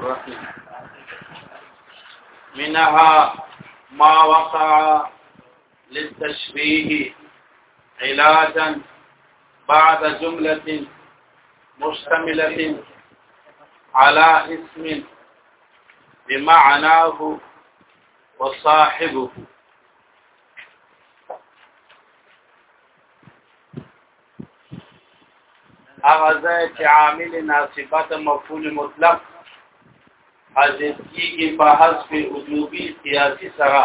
رحیم منها ما وقع للتشبيه علاجا بعد جملة مشتملة على اسم بمعناه وصاحبه هغه ځای چې عامل ناسبت مفعول مطلق حذف کیږي په حذف وجوبي سیاسي سره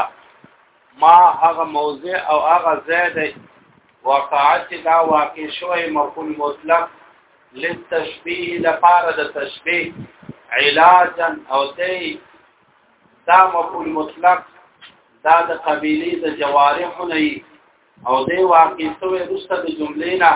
ما هغه موضع او هغه ځای دی واقعات چې دا واقع شوی مفعول مطلق لتشبیه لپاره د تشبیه علاجا او دی دا مفعول مطلق دا د قبیله د جوارحونه او دې واقع سوې رسته د جملې نه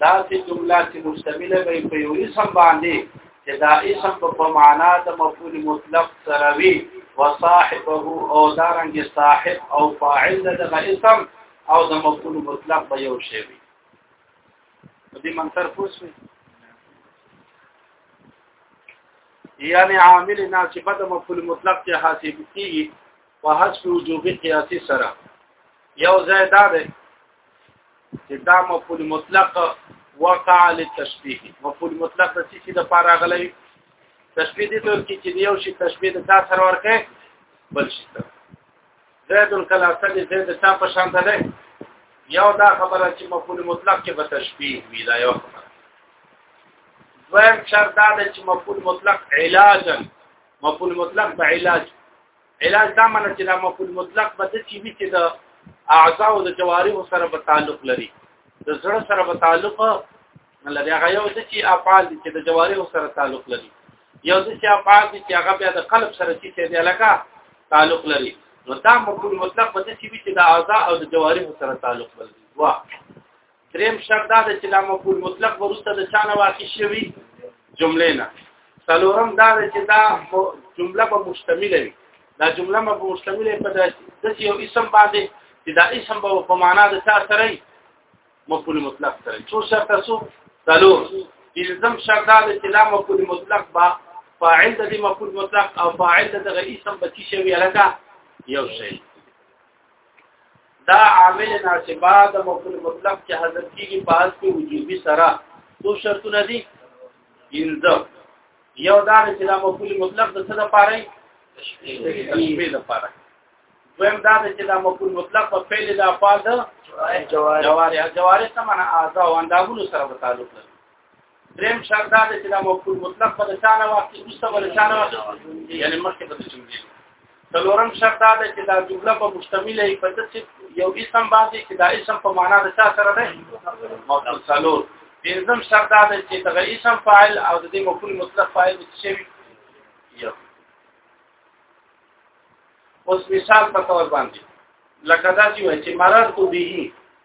دا چې جمله چې مشتمله وي په یو اسم باندې چې دا اسم په معنا د مفعول مطلق سره وي وصاحبه او دارنګ صاحب او فاعل دغه اسم او د مفعول مطلق به یو شی وي دې منتر پوښتنه یعنی عامل ناسبه د مفعول مطلق ته حاصل کیږي په حسب وجوب قیاسی سره یو ځای دا دی چې دا مفعول مطلق وقع للتشبيه مفعول مطلق د څه د پاره غلوي تشبيه دي تر کې چې یو شی تشبيه د تا سره ورکه بل شي زید الکلاسه دې زید تا په شان ده یو دا خبره چې مفعول مطلق کې به تشبيه وی دا یو خبره دویم شرط دا چې مفعول مطلق علاجا مفعول مطلق به علاج علاج دا معنی چې دا مفعول مطلق به د چی وی چې د اعضاء او د جوارح سره په تعلق لري د زړه سره په تعلق لري هغه یو د چی افعال چې د جوارح سره تعلق لري یو د چی افعال چې هغه بیا د قلب سره چې دی علاقه تعلق لري نو دا مفعول مطلق به د چی وی چې د اعضاء او د جوارح سره تعلق لري وا دریم شرط دا چې لا مفعول مطلق ورسته د چانه واقع شوی جملې نه څلورم دا چې دا جمله په مشتمل وي دا جمله په مشتمل په داسې یو اسم باندې چې دا اسم به په معنا د څه سره مفعول مطلق سره څو شرط تاسو څلور الزم شرط دا چې لا مفعول مطلق با فاعل د مفعول مطلق او فاعل د اسم به چې شوی لکه یو شی دا عامل ناسبا د مفعول مطلق چې حذف کیږي په حالت کې وجوبي سره دوه شرطونه دي انځه یو دا چې دا مفعول مطلق د څه لپاره تشبیه لپاره دویم دا چې دا مفعول مطلق په فعل د افعال د جوارح جوارح څه معنا اعضاء او اندامونو سره په تعلق لري دریم شرط دا دی چې دا مفعول مطلق په شانه واقع اوسه په شانه واقع یعنی مخکې په جمله څلورم شرط دا دی چې دا جمله په مشتمله په داسې یو اسم باندې چې دا اسم په معنا د څه سره دی مفعول څلور پنځم شرط دا دی چې دا اسم فاعل او د دې مفعول مطلق فاعل څه وي یو اوس مثال په تور باندې لکه دا چې وایي چې مررت به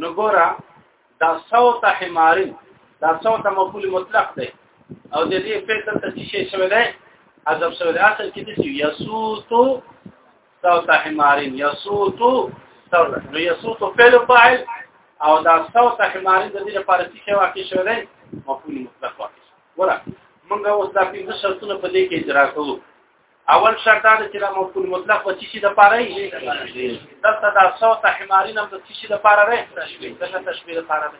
نو ګورا دا صوت حمارن دا صوت مفعول مطلق دی او د دې په تل ته شي شوی دی عذاب شوی دی اصل کې دی یسوت صوت حمارن یسوت صوت نو یسوت فعل فاعل او دا صوت حمارن د دې لپاره چې واقع شوی دی مفعول مطلق واقع ورا موږ اوس دا پنځه شرطونه په دې کې اجرا کوو اول شرط دا چې دا مفعول مطلق و چې د پاره یې دلته دا صوت حمارین هم د چې د پاره رې تشبیه دغه تشبیه د پاره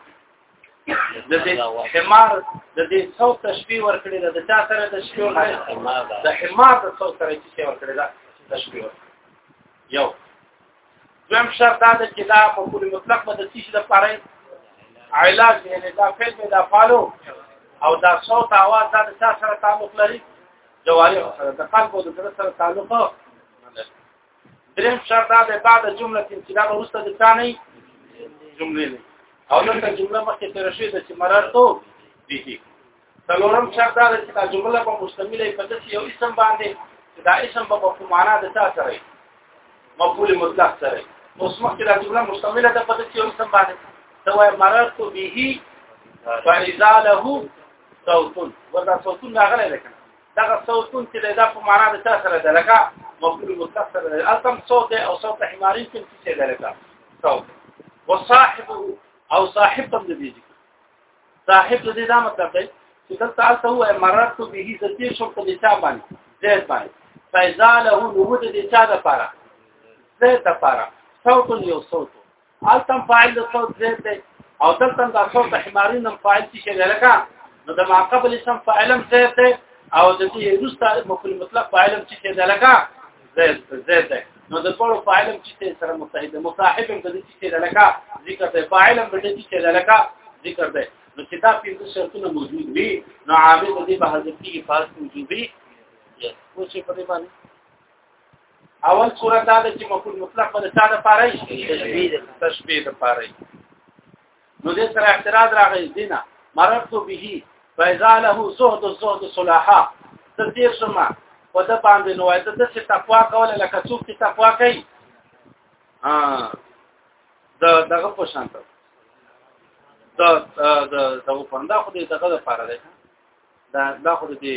د دې حمار د دې صوت تشبیه ورکړي د چا سره تشبیه ورکړي د حمار د صوت سره چې ورکړي دا تشبیه یو دویم شرط دا چې دا مفعول مطلق به د چې د پاره علاج یعنی دا فعل به دا فعلو او دا صوت اواز دا چا سره تعلق لري جوارح سره د خلق او د زړه سره تعلق دریم شرط دا ده بعد جمله چې دا ورسته د ثاني جمله نه او دغه جمله مخکې تر شي د چې مررتو به څلورم شرط دا ده چې دا جمله په مشتمله په داسې یو اسم باندې چې دا اسم په مفهوم معنا د تا سره مقبول مطلق سره اوس مخکې دا جمله مشتمله ده په داسې یو اسم باندې ته وای مررتو به فاذا له صوتون وردا صوتون راغلی دی کنه دا صوتون چې دا په معنا د څه سره ده لکه مفعول مطلق سره ده التم صوت او صوت حمارین کوم څه ده لکه صوت وصاحب او صاحب هم دې دي صاحب دې دا مطلب دی چې دلته تاسو هو مرات به ذاتي شو په دې چا باندې زید باندې فیزاله نو دې چا ده پاره زید ده پاره صوت یو صوت التم فاعل د صوت زید دی او دلته د صوت حمارین هم فاعل څه شي لکه نو د ما قبل اسم فاعلم زید دی او د دې روستا مفعول مطلق فاعلم څه شي لکه زید زید دی نو د ټول فاعلم چې سره متحد مصاحب د دې څه شي لکه ذکر دی فاعلم د دې څه شي لکه ذکر دی نو چې دا پنځه شرطونه موجود وي نو عامل دې به حذف کیږي فاصله موجود وي اوس په دې باندې اول صورت دا چې مفعول مطلق په چا د پاره شي تشبيه د پاره نو دې سره اعتراض راغی دینه مررت به فاذا له زهد الزهد صلاحا تدیر شما په د باندې نو ایت د چې تقوا کول لکه څوک چې تقوا کوي ها د دغه په شان ته د د د پنده خو دې دغه لپاره ده دا دا خو دې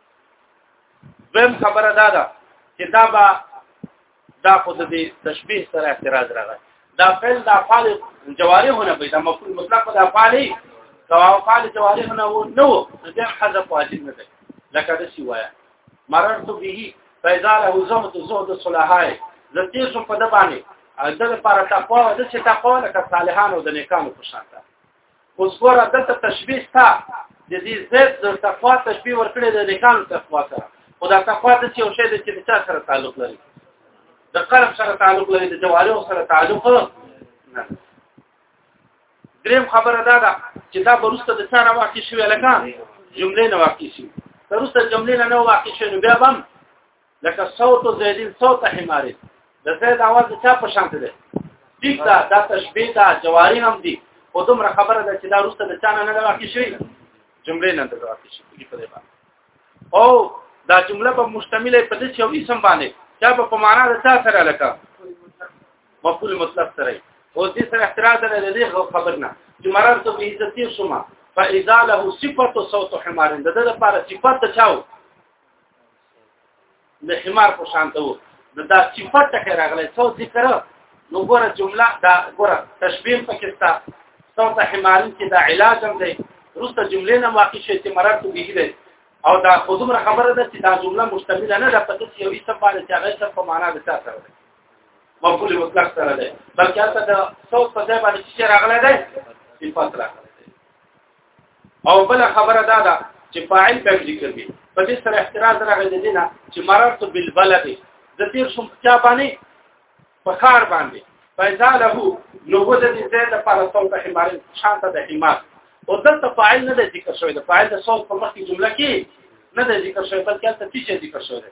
دویم خبره دا ده چې دا به دا خو د تشبیه سره اعتراض راغی دا فعل دا فعل جوارحونه به دا مفعول مطلق دا فعل سواء فعل جوارحونه و نو دا حذف واجب نه ده لکه د سی وایا مررت به فاذا له زهد زهد صلاحای زتیر شو په د باندې دغه پر تقوا د چې تقوا لکه صالحانو د نیکانو په شان ده اوس ګوره دلته تشبیه ستا د دې زید د تقوا تشبیه ورکړې د نکال تقوا سره او دا تقوا د یو شی د چې چا سره تعلق لري د قلب سره تعلق لري د جوارح سره تعلق نه دریم خبره دا ده چې دا برسته د ثانه واقع شوی لکه جمله نه واقع شي ترسته جمله نه واقع شي بیا هم لکه صوت زیدین صوت حمار د زید आवाज د چا په شان دی ټیک دا د تشبیه دا جواری هم دی او دومره خبره ده چې دا روسته د چانه نه واقع شي جملې نه د واقع شي په دې باندې او دا جمله په مشتمل په دې چې وی سم باندې چا په معنا د چا سره لکه مفعول مطلق سره او دې سره اعتراض نه لري خبر نه چې مرر ته به عزت یې شوما فاذا له صفه صوت حمار د دې لپاره صفات چاو د حمار په شان ته وو نو دا صفت ټکی راغلی څو ذکر نو ګوره جمله دا ګوره تشبیه پکې ستا څو ته حمارین کې دا علاج هم دی روسته جملې نه واقع شي چې مراد ته به دی او دا خودمره خبره ده چې دا جمله مشتمله نه ده په دې یو اسم باندې چې هغه څه په معنا ده څه سره ده مقبول مطلق سره ده بلکې دا څو په ځای باندې چې راغلی دی صفات راغلی او بل خبره دا ده چې فاعل به ذکر وي په دې سره احتراز راغی د دینه چې مررت بالبلد د تیر شم چا باندې په خار باندې فایزا له نو هو د دې ځای لپاره صوت حمار شانته د حمار او دلته فاعل نه ذکر شوی د فاعل د صوت په مخکې جمله کې نه ذکر شوی بلکې تفصیل ذکر شوی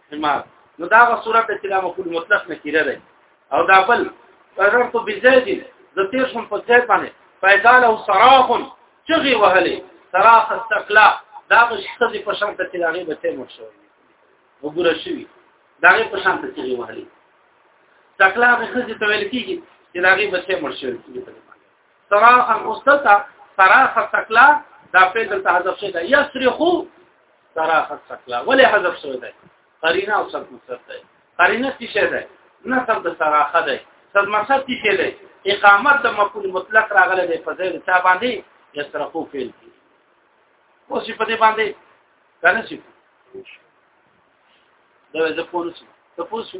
استعمال نو دا غو صورت چې د مفعول مطلق نه کیره ده او دا بل قررت بزید د تیر شم په ځای باندې پیدا له صراخ چغي وهلې صراخ استقلا دا غو شخصي په شان ته چې هغه به تیم شو وګوره شوی دا غو په شان ته چغي وهلې استقلا به خزي ته ویل کیږي چې دا غو به تیم شو صراخ مستتا صراخ استقلا دا په دلته حذف شي دا یصرخو صراحت سکلا ولې حذف شوی دی قرینه او سب مقصد دی قرینه څه شی دی نه سب د صراحه دی سب مقصد څه شی دی اقامت د مفعول مطلق راغلی دی په ځای د چا باندې یصرفو فعل دی او څه په دې باندې کنه څه دا زه پوه نه شم ته پوه شو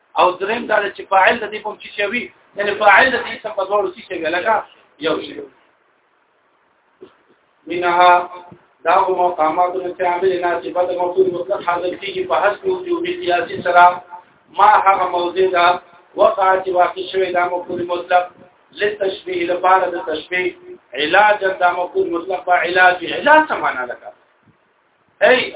او دریم دا چې فاعل د دې کوم چې شوی یعنی فاعل د دې سم په ډول چې شوی لکه یو شی منها دا هو مقامات چې عامل ناسبت موصول مطلق حاضر کیږي په حسب وجوب سیاسي سره ما هغه موضوع دا وقع چې واقع شوی دا موصول مطلق لتشبيه لپاره د تشبيه علاج دا موصول مطلق په علاج علاج څه معنا لکه اي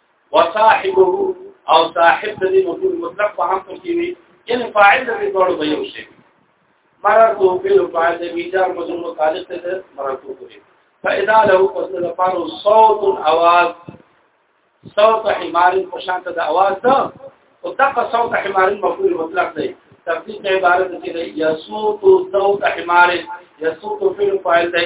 وصاحبه او صاحب د دې مفعول مطلق په هم کې وي یعنی فاعل د دې ډول به یو شي مرتو بل فاعل د بیجار مزون متعلق ته مرتو کوي فاذا له قصد لپاره صوت اواز صوت حمار په شان ته د اواز ده او دغه صوت حمار مفعول مطلق دی تفسیر عبارت کې دی یسوت صوت حمار یسوت فعل فاعل دی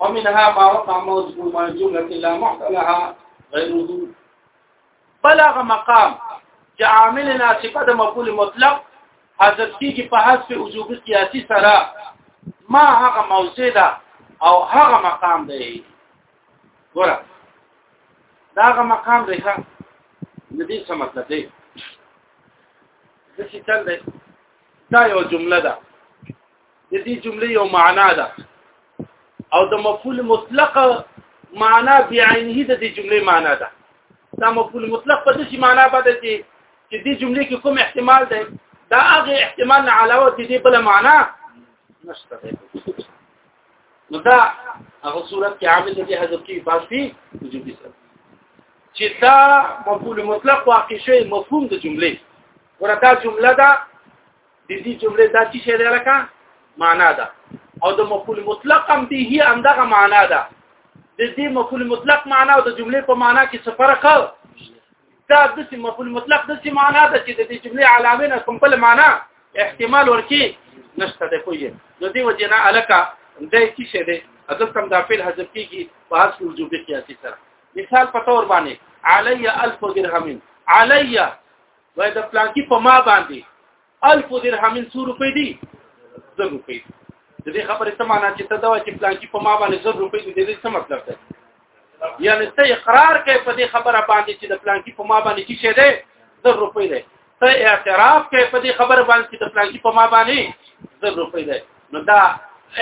ومنها ما وقع موضوع ما جملة لا محتلها غيره بلغ مقام چې عامل ناسبه د مقبول مطلق حذف کیږي په حذف وجوب قیاسی سره ما هغه موضوع ده او هغه مقام دی ګوره دا هغه مقام دی ښا د دې څه مطلب دی د څه چل دی دا یو جمله ده د دې جملې یو معنا ده او د مفعول مطلق معنا بعینه د دې جملې معنا ده دا مفعول مطلق په دې معنا باندې چې چې دې جملې کې کوم احتمال ده دا هغه احتمال نه علاوه چې دې بل معنا نشته نو دا هغه صورت کې عامل دې حذف کې باز دي وجودي سره چې دا مفعول مطلق واقع شي مفهوم د جملې ورته جمله ده د دې جملې دا چې شی دی لکه معنا ده او د مفعول مطلق هم دی هي همدغه معنا ده د دې مفعول مطلق معنا او د جملې په معنا کې څه فرق دا د دې مفعول مطلق د څه معنا ده چې د دې جملې علامه نه کوم بل معنا احتمال ورکی نشته ده کوی د دې وجنا الکا د کی شه ده اصل کم دا فعل حذف کیږي په اصل وجوب قیاسي سره مثال په تور باندې علی الف درهم علی وای د پلانکی په ما باندې الف درهم سو روپې دي زر روپې د دې خبرې څه معنی چې ته دا چې پلانکی په ما باندې زر روپې دي د دې څه مطلب دی یعنی ته اقرار کوي په دې خبره باندې چې د پلانکی په ما باندې څه دی زر روپې دی ته اعتراف کوي په دې خبره باندې چې د پلانکی په ما باندې زر روپې دی نو دا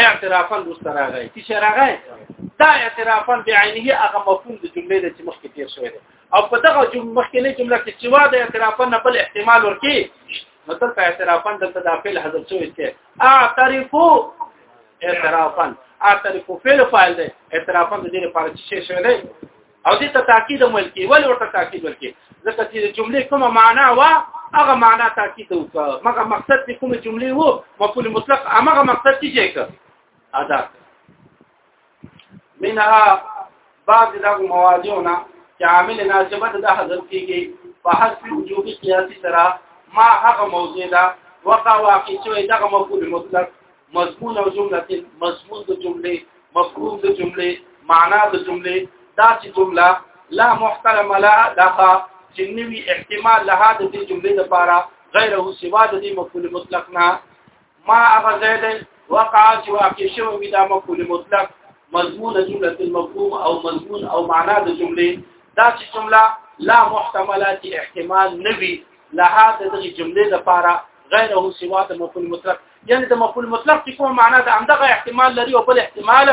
اعترافا دوست راغی چې راغی دا اعترافا بعینه هغه مفهوم د جملې د چې مخکې تیر شوی دی او په دغه جمله مخکنی جمله کې چې وا د اعترافا نه بل احتمال ورکی نو تل په اعترافا د تداخل حذف شوی چې اعترفو اعترافا اعترفو فعل فاعل دی اعترافا د دې لپاره چې شی شوی دی او دې ته تاکید مول کې ول ورته تاکید ول کې ځکه چې جمله کومه معنا وا هغه معنا تاکید وکړه مګه مقصد کومه جمله وو مفعول مطلق هغه مقصد چې کې ادا منها بعض دغه مواضعونه چې عامل ناسبت د حذف کیږي په حسب وجوب قیاسي سره ما هغه موضوع ده وقع واقع شوی دغه مفعول مطلق مضمون او جمله مضمون د جملې مفهوم د جملې معنا د جملې دا چې جمله لا محترم لا دغه چې نوی احتمال له د دې جملې لپاره غیره سوا د دې مفعول مطلق نه ما هغه ځای دی وقع چې واقع شوی وي دا مفعول مطلق مضمون جمله المفهوم او مضمون او معنا د جملې دا چې جمله لا محتملات احتمال نوي لها د دې جملې لپاره غیره سوا د مفعول مطلق یعنی د مفعول مطلق چې کوم معنا د همدغه احتمال لري او بل احتمال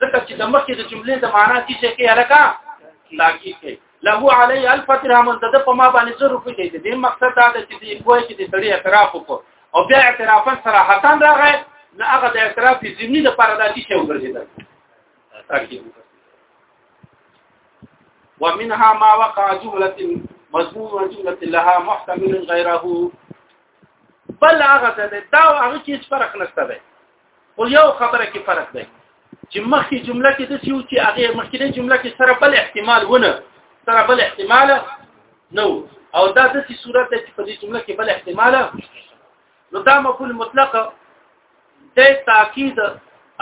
ځکه چې د مخکې د جملې د معنا کې څه کې الکا تاکید کوي له علی الف درهم د په ما باندې زر روپۍ دی د مقصد دا دی چې د کوی کې د سړی اعتراف وکړو او بیا اعتراف سره حتان راغی نه هغه د اعتراف په ضمنی د پر داتي شی وګرځیدل تاکید ومنها ما وقع جمله مضمون وجمله لها محتمل غيره بل هغه ته دا هغه کې فرق نشته خو یو خبره کې فرق دی چې مخکې جمله کې د سیو چې هغه مخکې جمله کې سره بل احتمال ونه سره بل احتمال نو او دا د سې صورت چې په دې جمله کې بل احتمال نو دا مفعول مطلق د تاکید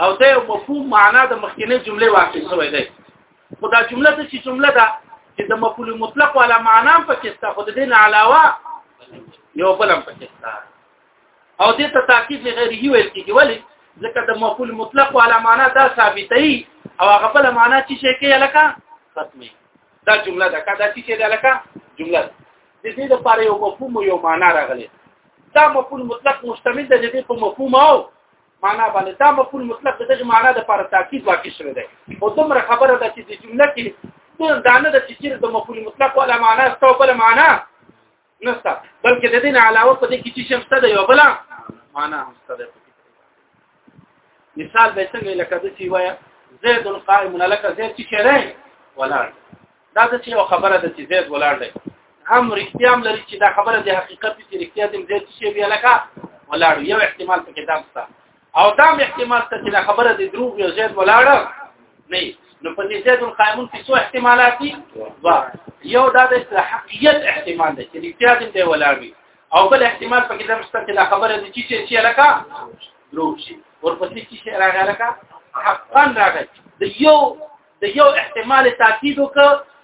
او د مفهوم معنا د مخکینه جمله واقع شوی دی خو دا جمله د چې جمله ده چې د مفعول مطلق ولا معنا پکې ست خو د دې علاوه یو بل هم پکې ست او دې ته تاکید نه غیر هی ویل کیږي ولی ځکه د مفعول مطلق ولا معنا دا ثابتې او هغه بل معنا چې شي کې لکه ختمي دا جمله ده کدا چې دا لکه جمله ده د دې لپاره یو مفهوم یو معنا راغلی دا مفعول مطلق مشتمل دی د په مفهوم او معنا باندې دا مفعول مطلق د دې معنا د لپاره تاکید واقع شوی دی او دومره خبره ده چې د جمله کې ټول دانه د چې د مفعول مطلق ولا معنا ستو بل معنا نستا بلکې د دین علاوه په دې کې چې شمسته دی یو بل معنا هم ستده مثال به څنګه لکه د سی وایا زید القائم لك زید چې شری ولاړ دا د یو خبره د چې زید ولاړ دی هم رښتیا هم لري چې دا خبره د حقیقت چې رښتیا د زید چې بیا لکه ولاړ یو احتمال پکې دا ستا او دا احتمال ته چې دا خبره د دروغ یو زید ولاړه نه نو په دې زید القائمون کې څو احتمالات دي یو دا د حقیقت احتمال دی چې اجتهاد دی ولاړ وي او بل احتمال پکې دا مشته چې دا خبره دي چې چې لکه دروغ شي ورپسې چې راغله لکه حقا راغله د یو د یو احتمال تاکید وک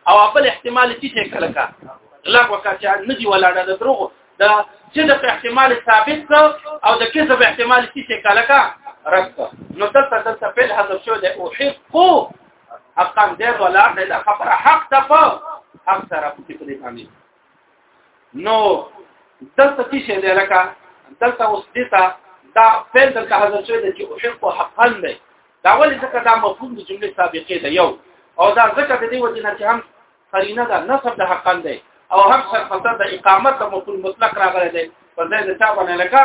او خپل احتمال چې څه کړه کا لا وکړه چې نه دی ولاړه د دروغ د چې د احتمال ثابت کا او د کذب احتمال چې څه کړه کا رد کا نو دلته دلته په حذف شو د اوحقو حقا دې ولاړه د خبره حق ده په حق سره په دې باندې نو دلته څه شي دی لکه دلته اوس دته دا فعل دلته حذف شوی دی چې احق حقا دی دا ولې ځکه دا مفهوم د جملې سابقې دی یو او دا ځکه د دې وجه نه چې هم قرینه ده نصب د حقا دی او هم سر فصل د اقامت د مفهوم مطلق راغلی دی په ځای د چا باندې لکه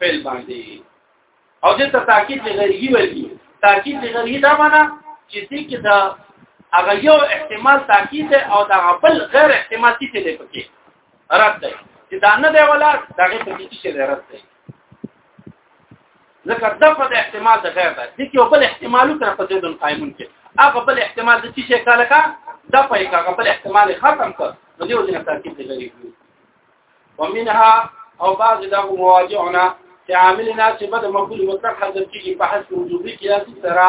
فعل باندې او دې ته تاکید لغیري ویل کی تاکید لغیري دا معنا چې دې کې دا هغه یو احتمال تاکید او دا بل غیر احتمال څه دی پکې رد دی چې دا نه دی ولا دا غیر پکې څه دی رد دی ځکه دغه د احتمال د غیر ده دې کې یو بل احتمال تر په دې دن قائمون کې هغه بل احتمال د څه شي کاله کا د پای کا بل احتمال ختم کړ نو دې وجه نه تاکید لري ومنها او بعض دغه مواجعنا چې عامل ناسبه د مقبول مطلق حذف کیږي په حسب وجوبي قیاسي سره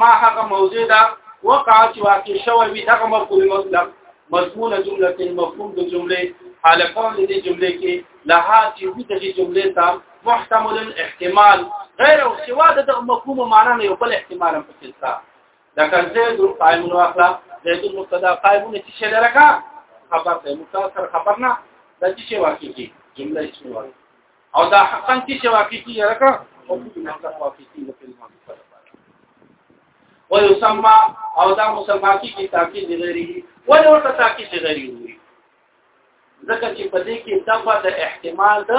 ما هغه موضوع ده وقع چې واقع شوی وي دغه مقبول مطلق مضمون جمله مفهوم د جمله حاله قول دې جمله کې لها چې دې جمله ته محتمل احتمال غیر او سوا د مفهوم معنا نه یو بل احتمال هم پکې لکه زید قائم واخلا زید مبتدا قائم نه چې شل رکا خبر ته مبتدا سره خبر نه د چې شی واقع کی جمله اسم واقع او دا حقا چې شی واقع کی رکا او د مطلب واقع کی د کلمه ويسمى او دا مسمى کی تاکید غیره ولې ورته تاکید غیره وي ځکه چې په دې کې دغه د احتمال د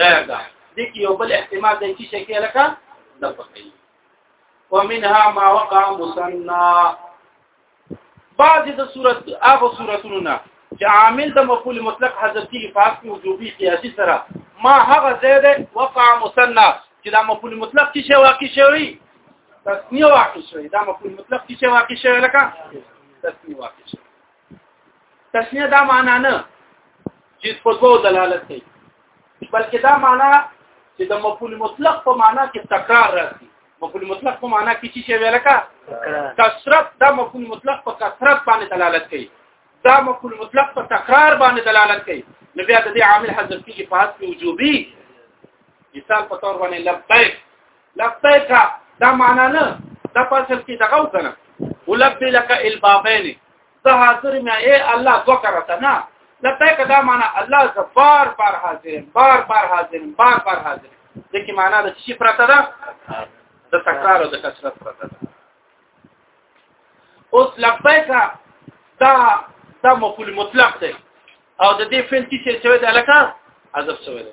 غیر ده د کې یو بل احتمال د چې شکل لکه د پخې ومنها ما وقع مثنى بعض د صورت هغه صورتونو نه چې عامل د مفعول مطلق حذف کیږي په حق وجوبي قیاسي سره ما هغه زیاده وقع مثنى چې دا مفعول مطلق کې شی واقع شوی تسنیه واقع شوی دا مفعول مطلق کې شی واقع شوی لکه تسنیه واقع شوی تسنیه دا معنا نه چې په دوه دلالت کوي بلکې دا معنا چې د مفعول مطلق په معنا کې تکرار راځي مفعول مطلق په معنا کې چې ویل کا کثرت دا مفعول مطلق په کثرت باندې دلالت کوي دا مفعول مطلق په تکرار باندې دلالت کوي نو بیا د دې عامل حذف کیږي په حالت کې وجوبي مثال په تور باندې لبیک لبیک دا معنا نه دا پاسل کې دغه وکنه ولبی لك البابین زه حاضر مې اے الله وکړه نه لبیک دا معنا الله ز بار بار حاضر بار بار حاضر بار بار حاضر دغه معنا د شي پرته ده د تکرار او د کثرت پرته ده اوس لبیک دا دا مفعول مطلق دی او د دې فعل چې شوی دی الکه حذف شوی دی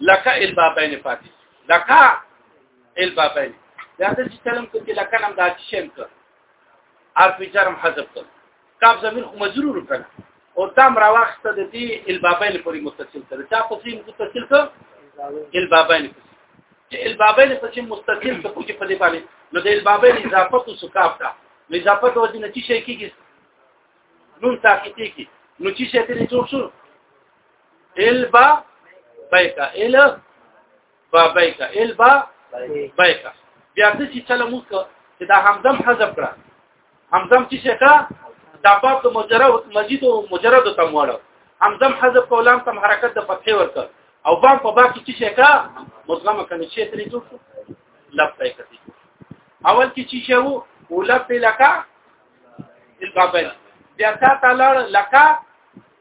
لك البابين فاتي لك البابين دا د کلم کو چې لکه نم دا شیم ک ار په جرم حذف ک کاف زمير خو مجرور کړه او تام راوخت د دې البابین پورې متصل کړه چا په سیم متصل ک البابین چې البابین په سیم متصل ک چې په دې باندې نو د البابین اضافه تو سکاف دا نو اضافه د وجه نه چې شي کیږي نون تاکي کیږي نو چې شي ته جوړ شو البا بیکا ال با بیکا البا بیکا بیا د چې چله موږ چې دا همزم حذف کړه همزم چې شکا دا باب د مجرد مجید او مجرد ته موړو همزم حذف کولم تم حرکت د فتح ورکړ او باب په باب کې شکا مدغمه کنه چې ترې جوړ شو لب بیکا اول کې چې شو ولب لکا البابل بیا تا تعالی لکا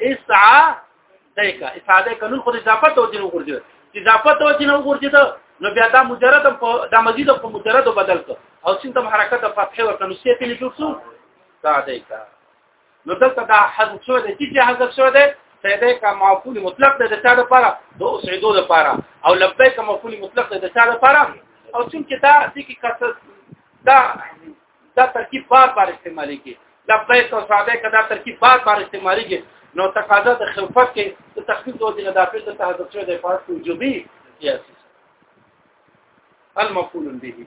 اسعا دیکا اسعا دیکا نون خود اضافه ته وځي نو ورځي اضافه ته وځي نو ورځي ته نو بیا دا مجرد په دا مزید په مجرد بدل ک او سین ته حرکت په فتح ورته نو سی په لجوړ شو دا دیکا نو دلته دا حذف شو دی چې حذف شو دی سیده کا معقول مطلق ده د چا لپاره د اسعدو لپاره او لبیک معقول مطلق ده د چا لپاره او څنګه دا د کی کثرت دا دا ترکیب بار بار استعمالي کی لبیک او صادق دا ترکیب بار بار استعمالي کی نو تقاضا د خلفت کې د تخفیف د وجه دا فعل د تحذف شوی د فاعل وجوبي سیاسي المفعول به